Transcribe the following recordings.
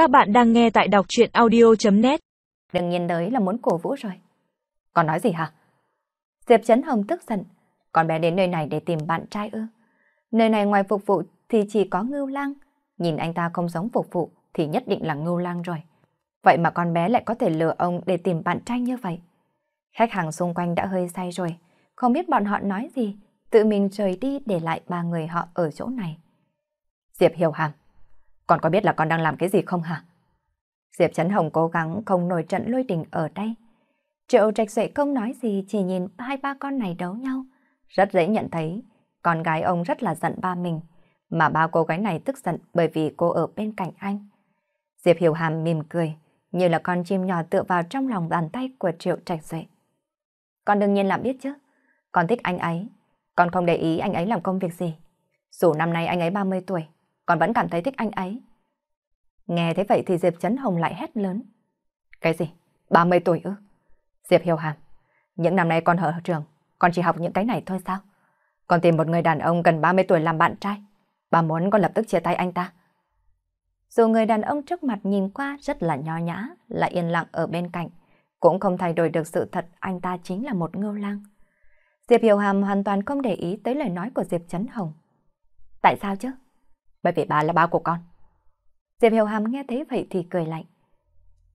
Các bạn đang nghe tại đọc chuyện audio.net Đừng nhiên tới là muốn cổ vũ rồi. Còn nói gì hả? Diệp Trấn Hồng tức giận. Con bé đến nơi này để tìm bạn trai ư? Nơi này ngoài phục vụ thì chỉ có ngưu lang. Nhìn anh ta không giống phục vụ thì nhất định là ngưu lang rồi. Vậy mà con bé lại có thể lừa ông để tìm bạn trai như vậy. Khách hàng xung quanh đã hơi say rồi. Không biết bọn họ nói gì. Tự mình rời đi để lại ba người họ ở chỗ này. Diệp Hiểu Hàm. Con có biết là con đang làm cái gì không hả? Diệp Trấn Hồng cố gắng không nổi trận lôi đình ở đây. Triệu trạch Duệ không nói gì chỉ nhìn hai ba con này đấu nhau. Rất dễ nhận thấy con gái ông rất là giận ba mình. Mà ba cô gái này tức giận bởi vì cô ở bên cạnh anh. Diệp Hiểu Hàm mỉm cười như là con chim nhỏ tựa vào trong lòng bàn tay của Triệu trạch Duệ. Con đương nhiên là biết chứ. Con thích anh ấy. Con không để ý anh ấy làm công việc gì. Dù năm nay anh ấy 30 tuổi, con vẫn cảm thấy thích anh ấy. Nghe thế vậy thì Diệp Trấn Hồng lại hét lớn. Cái gì? 30 tuổi ư? Diệp Hiểu Hàm, những năm nay con ở trường, con chỉ học những cái này thôi sao? Con tìm một người đàn ông gần 30 tuổi làm bạn trai. Bà muốn con lập tức chia tay anh ta. Dù người đàn ông trước mặt nhìn qua rất là nho nhã, lại yên lặng ở bên cạnh, cũng không thay đổi được sự thật anh ta chính là một ngưu lang. Diệp Hiểu Hàm hoàn toàn không để ý tới lời nói của Diệp Trấn Hồng. Tại sao chứ? Bởi vì bà là ba của con. Diệp Hiểu Hàm nghe thấy vậy thì cười lạnh.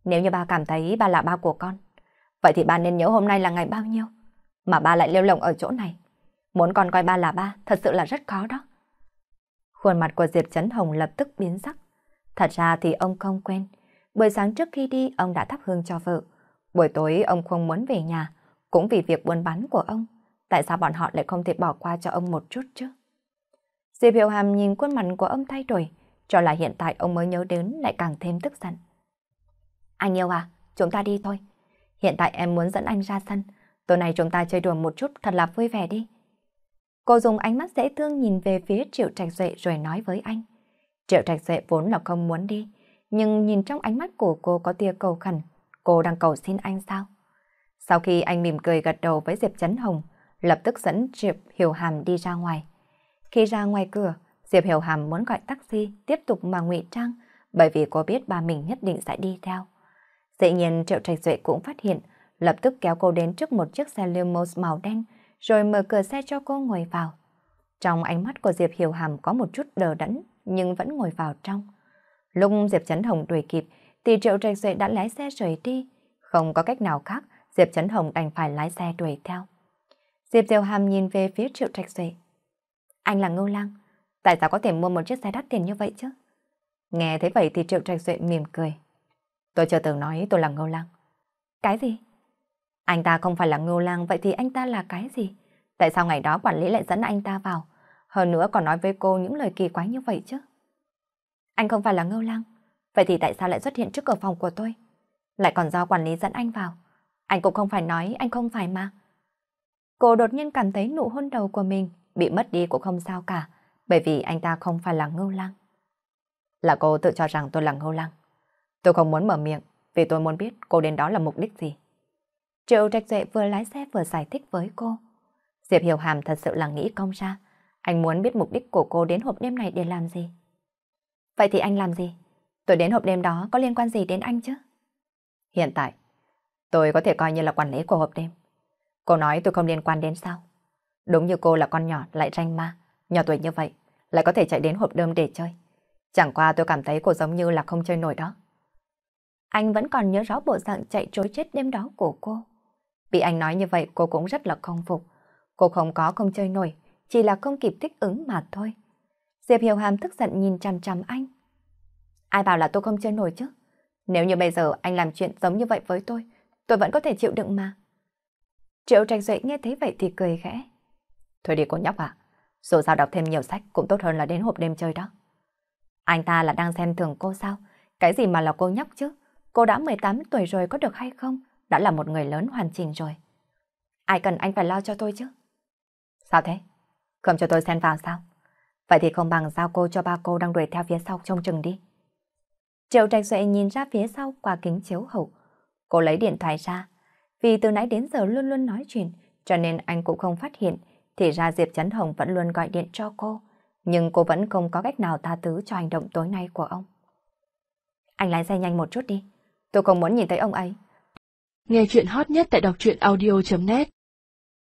Nếu như ba cảm thấy ba là ba của con, vậy thì ba nên nhớ hôm nay là ngày bao nhiêu, mà ba lại lêu lồng ở chỗ này. Muốn con coi ba là ba, thật sự là rất khó đó. Khuôn mặt của Diệp Trấn Hồng lập tức biến sắc. Thật ra thì ông không quên. Buổi sáng trước khi đi, ông đã thắp hương cho vợ. Buổi tối ông không muốn về nhà, cũng vì việc buôn bán của ông. Tại sao bọn họ lại không thể bỏ qua cho ông một chút chứ? Diệp Hiểu Hàm nhìn khuôn mặt của ông thay đổi, cho là hiện tại ông mới nhớ đến lại càng thêm tức giận. Anh yêu à, chúng ta đi thôi. Hiện tại em muốn dẫn anh ra sân. Tối nay chúng ta chơi đùa một chút thật là vui vẻ đi. Cô dùng ánh mắt dễ thương nhìn về phía Triệu Trạch Duệ rồi nói với anh. Triệu Trạch Duệ vốn là không muốn đi, nhưng nhìn trong ánh mắt của cô có tia cầu khẩn, cô đang cầu xin anh sao? Sau khi anh mỉm cười gật đầu với Diệp Trấn Hồng, lập tức dẫn Diệp Hiểu Hàm đi ra ngoài. Khi ra ngoài cửa, Diệp Hiểu Hàm muốn gọi taxi tiếp tục mà ngụy trang bởi vì cô biết ba mình nhất định sẽ đi theo. Dĩ nhiên Triệu Trạch Duệ cũng phát hiện, lập tức kéo cô đến trước một chiếc xe limousine màu đen rồi mở cửa xe cho cô ngồi vào. Trong ánh mắt của Diệp Hiểu Hàm có một chút đờ đẫn nhưng vẫn ngồi vào trong. Lúc Diệp Trấn Hồng đuổi kịp thì Triệu Trạch Duệ đã lái xe rời đi. Không có cách nào khác, Diệp Trấn Hồng đành phải lái xe đuổi theo. Diệp Diệu Hàm nhìn về phía Triệu Trạch Duệ. Anh là ngưu lang, tại sao có thể mua một chiếc xe đắt tiền như vậy chứ? Nghe thấy vậy thì Triệu Trạch Duệ mỉm cười. Tôi chưa từng nói tôi là ngưu lang. Cái gì? Anh ta không phải là ngưu lang, vậy thì anh ta là cái gì? Tại sao ngày đó quản lý lại dẫn anh ta vào? Hơn nữa còn nói với cô những lời kỳ quái như vậy chứ? Anh không phải là ngưu lang, vậy thì tại sao lại xuất hiện trước cửa phòng của tôi? Lại còn do quản lý dẫn anh vào. Anh cũng không phải nói anh không phải mà. Cô đột nhiên cảm thấy nụ hôn đầu của mình bị mất đi cũng không sao cả, bởi vì anh ta không phải là ngưu lang. Là cô tự cho rằng tôi là ngưu lang. Tôi không muốn mở miệng, vì tôi muốn biết cô đến đó là mục đích gì. Triệu Trạch Duệ vừa lái xe vừa giải thích với cô. Diệp Hiểu Hàm thật sự là nghĩ công ra. Anh muốn biết mục đích của cô đến hộp đêm này để làm gì. Vậy thì anh làm gì? Tôi đến hộp đêm đó có liên quan gì đến anh chứ? Hiện tại, tôi có thể coi như là quản lý của hộp đêm. Cô nói tôi không liên quan đến sao? Đúng như cô là con nhỏ lại ranh ma, nhỏ tuổi như vậy, lại có thể chạy đến hộp đêm để chơi. Chẳng qua tôi cảm thấy cô giống như là không chơi nổi đó. Anh vẫn còn nhớ rõ bộ dạng chạy trối chết đêm đó của cô. Bị anh nói như vậy cô cũng rất là không phục. Cô không có không chơi nổi, chỉ là không kịp thích ứng mà thôi. Diệp Hiểu Hàm tức giận nhìn chằm chằm anh. Ai bảo là tôi không chơi nổi chứ? Nếu như bây giờ anh làm chuyện giống như vậy với tôi, tôi vẫn có thể chịu đựng mà. Triệu Trạch Duệ nghe thấy vậy thì cười khẽ. Thôi đi cô nhóc à, dù sao đọc thêm nhiều sách cũng tốt hơn là đến hộp đêm chơi đó. Anh ta là đang xem thường cô sao? Cái gì mà là cô nhóc chứ? Cô đã 18 tuổi rồi có được hay không? Đã là một người lớn hoàn chỉnh rồi. Ai cần anh phải lo cho tôi chứ? Sao thế? Không cho tôi xen vào sao? Vậy thì không bằng giao cô cho ba cô đang đuổi theo phía sau trông chừng đi. Triệu Trạch Duệ nhìn ra phía sau qua kính chiếu hậu. Cô lấy điện thoại ra. Vì từ nãy đến giờ luôn luôn nói chuyện, cho nên anh cũng không phát hiện thì ra Diệp Trấn Hồng vẫn luôn gọi điện cho cô, nhưng cô vẫn không có cách nào tha thứ cho hành động tối nay của ông. Anh lái xe nhanh một chút đi. Tôi không muốn nhìn thấy ông ấy. Nghe chuyện hot nhất tại đọc truyện audio.net